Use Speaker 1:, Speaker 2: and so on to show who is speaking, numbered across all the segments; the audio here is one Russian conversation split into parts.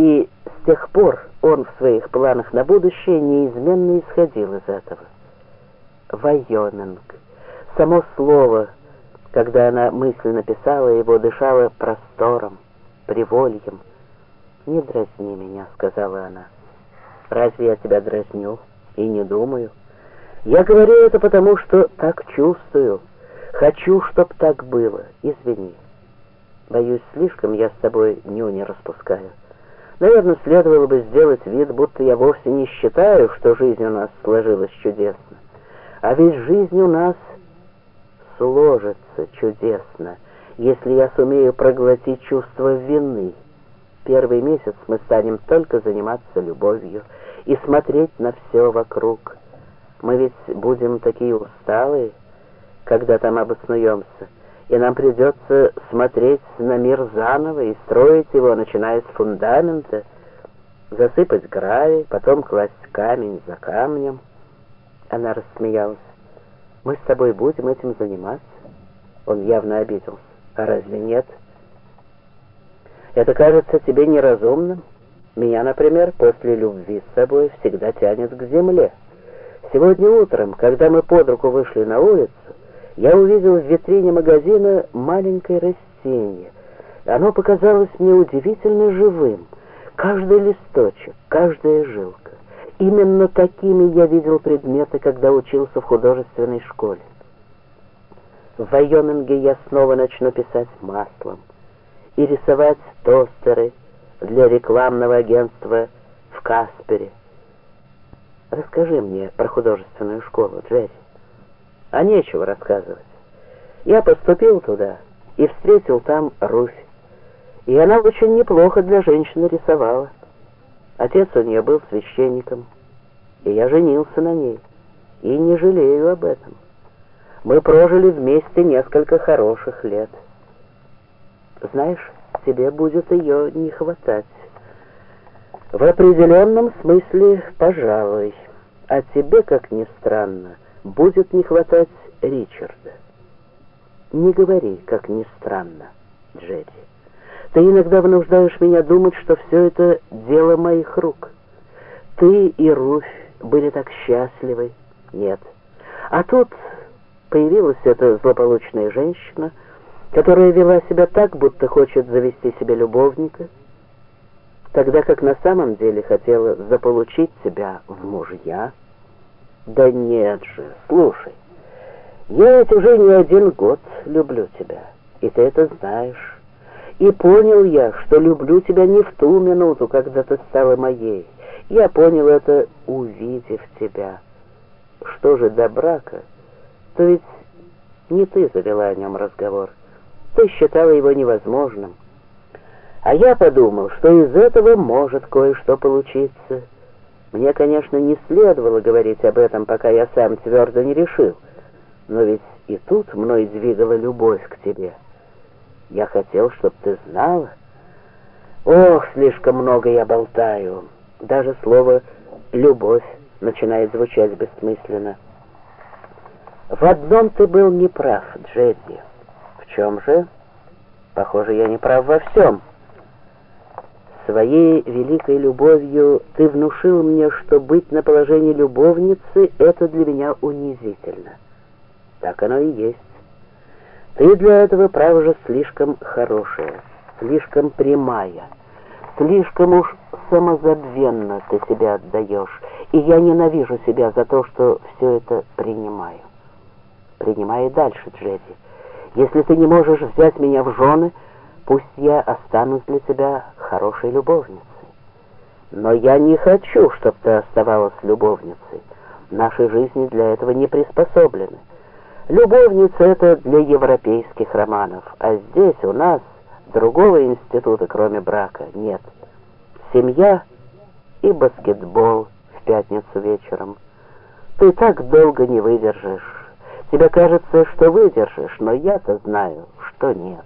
Speaker 1: И с тех пор он в своих планах на будущее неизменно исходил из этого. Вайоминг. Само слово, когда она мысленно писала его, дышало простором, привольем. «Не дразни меня», — сказала она. «Разве я тебя дразню? И не думаю. Я говорю это потому, что так чувствую. Хочу, чтоб так было. Извини. Боюсь, слишком я с тобой нюни распускаю. Наверное, следовало бы сделать вид, будто я вовсе не считаю, что жизнь у нас сложилась чудесно. А ведь жизнь у нас сложится чудесно, если я сумею проглотить чувство вины. Первый месяц мы станем только заниматься любовью и смотреть на все вокруг. Мы ведь будем такие усталые, когда там обоснуемся, и нам придется смотреть на мир заново и строить его, начиная с фундамента, засыпать гравий, потом класть камень за камнем. Она рассмеялась. Мы с тобой будем этим заниматься. Он явно обиделся. А разве нет? Это кажется тебе неразумным? Меня, например, после любви с собой всегда тянет к земле. Сегодня утром, когда мы под руку вышли на улицу, я увидел в витрине магазина маленькое растение. Оно показалось мне удивительно живым. Каждый листочек, каждая жилка. Именно такими я видел предметы, когда учился в художественной школе. В Вайоминге я снова начну писать маслом и рисовать тостеры для рекламного агентства в Каспере. Расскажи мне про художественную школу, Джерри а нечего рассказывать. Я поступил туда и встретил там Руфь, и она очень неплохо для женщины рисовала. Отец у нее был священником, и я женился на ней, и не жалею об этом. Мы прожили вместе несколько хороших лет. Знаешь, тебе будет ее не хватать. В определенном смысле, пожалуй, а тебе, как ни странно, — будет не хватать Ричарда. Не говори, как ни странно, Джерри. Ты иногда вынуждаешь меня думать, что все это дело моих рук. Ты и Руфь были так счастливы. Нет. А тут появилась эта злополучная женщина, которая вела себя так, будто хочет завести себе любовника, тогда как на самом деле хотела заполучить себя в мужья. Да нет же, слушай, я ведь уже не один год люблю тебя, и ты это знаешь. И понял я, что люблю тебя не в ту минуту, когда ты стала моей. Я понял это, увидев тебя. Что же до брака? То ведь не ты завела о нем разговор. Ты считала его невозможным. А я подумал, что из этого может кое-что получиться. Мне, конечно, не следовало говорить об этом, пока я сам твердо не решил. Но ведь и тут мной двигала любовь к тебе. Я хотел, чтобы ты знала. Ох, слишком много я болтаю. Даже слово «любовь» начинает звучать бессмысленно. В одном ты был неправ, Джедди. В чем же? Похоже, я не прав во всем. Своей великой любовью ты внушил мне, что быть на положении любовницы — это для меня унизительно. Так оно и есть. Ты для этого, право же, слишком хорошая, слишком прямая, слишком уж самозабвенно ты себя отдаешь, и я ненавижу себя за то, что все это принимаю. Принимай дальше, Джеди. Если ты не можешь взять меня в жены, пусть я останусь для тебя хорошей любовницей. Но я не хочу, чтобы ты оставалась любовницей. Наши жизни для этого не приспособлены. Любовница — это для европейских романов, а здесь у нас другого института, кроме брака, нет. Семья и баскетбол в пятницу вечером. Ты так долго не выдержишь. Тебе кажется, что выдержишь, но я-то знаю, что нет.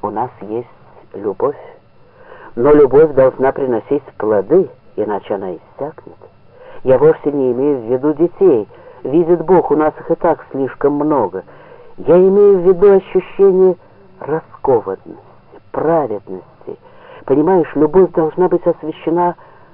Speaker 1: У нас есть любовь. Но любовь должна приносить плоды, иначе она иссякнет. Я вовсе не имею в виду детей. Видит Бог, у нас их и так слишком много. Я имею в виду ощущение раскованности, праведности, Понимаешь, любовь должна быть освящена